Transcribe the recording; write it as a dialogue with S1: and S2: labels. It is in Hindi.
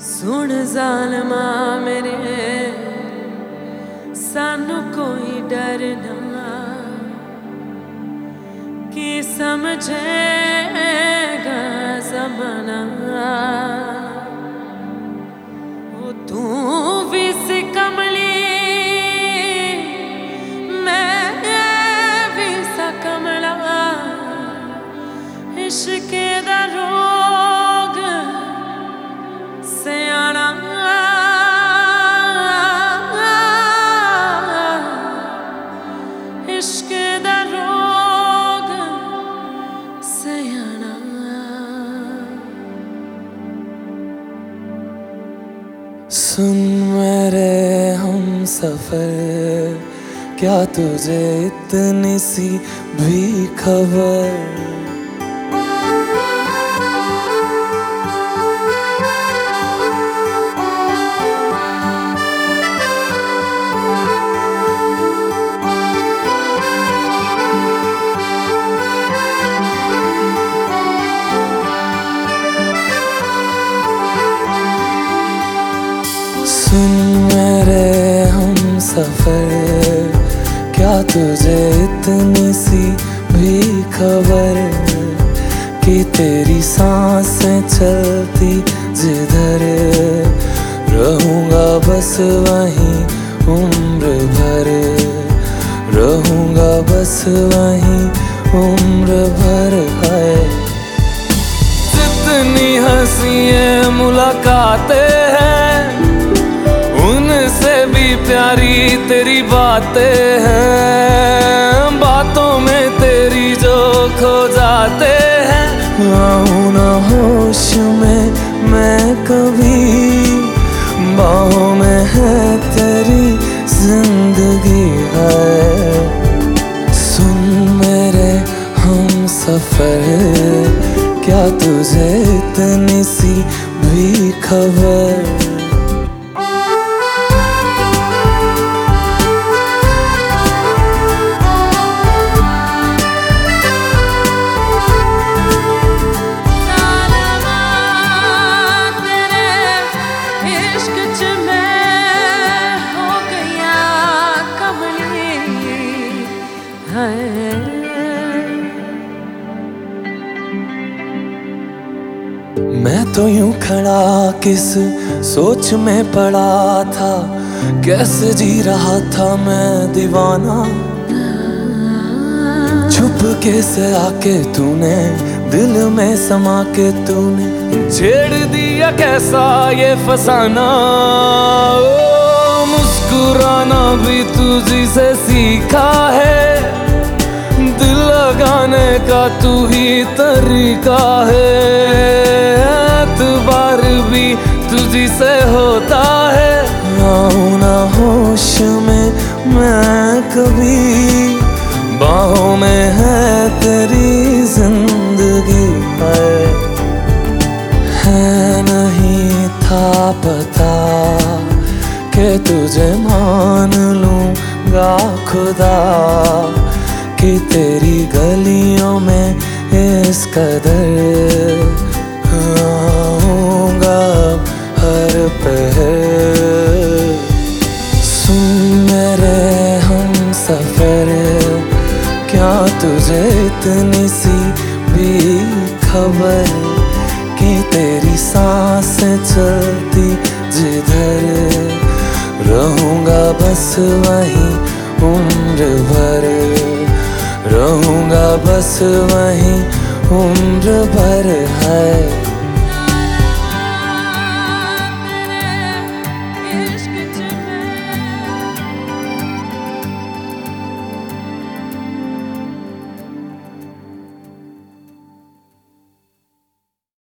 S1: ਸੁਣ ਜ਼ਾਲਮਾ ਮੇਰੇ ਸਾਨੂੰ ਕੋਈ ਡਰ ਨਾ ਕੀ ਸਮਝੇਗਾ ਜ਼ਮਾਨਾ ਉਹ ਤੂੰ ਵੀ ਸੀ ਕਮਲੀ ਮੈਂ ਵੀ ਸਾ ਕਮਲਾ ਇਸ਼ਕ
S2: सुन मेरे हम सफर क्या तुझे इतनी सी भी खबर सफ़र क्या तुझे इतनी सी भी खबर कि तेरी साँसें चलती जिधर? रहूँगा बस वहीं उम्र भर, रहूँगा बस वहीं उम्र भर। उनसे प्यारी तेरी बातें हैं, बातों में तेरी जो खो जाते हैं। आऊँ ना होश में मैं कभी, बाहों में है तेरी ज़िंदगी है। सुन मेरे हम सफ़र, क्या तुझे इतनी सी भी खबर? मैं तो यूँ खड़ा किस सोच में पड़ा था? कैसे जी रहा था मैं दीवाना? छुप के से आके तूने? दिल में समा के तूने। छेड़ दिया कैसा ये फसाना? ओ, मुस्कुराना भी तुझी से सीखा है। दिल लगाने का तू ही तरीका है। तुझी से होता है। आऊँ ना होश में मैं कभी बाहों में है तेरी ज़िंदगी है है नहीं था पता कि तुझे मान लूँगा खुदा, कि तेरी गलियों में इस कदर इतनी सी भी खबर कि तेरी सांस चलती जिधर रहूँगा बस वही उम्र भर। रहूँगा बस वही उम्र भर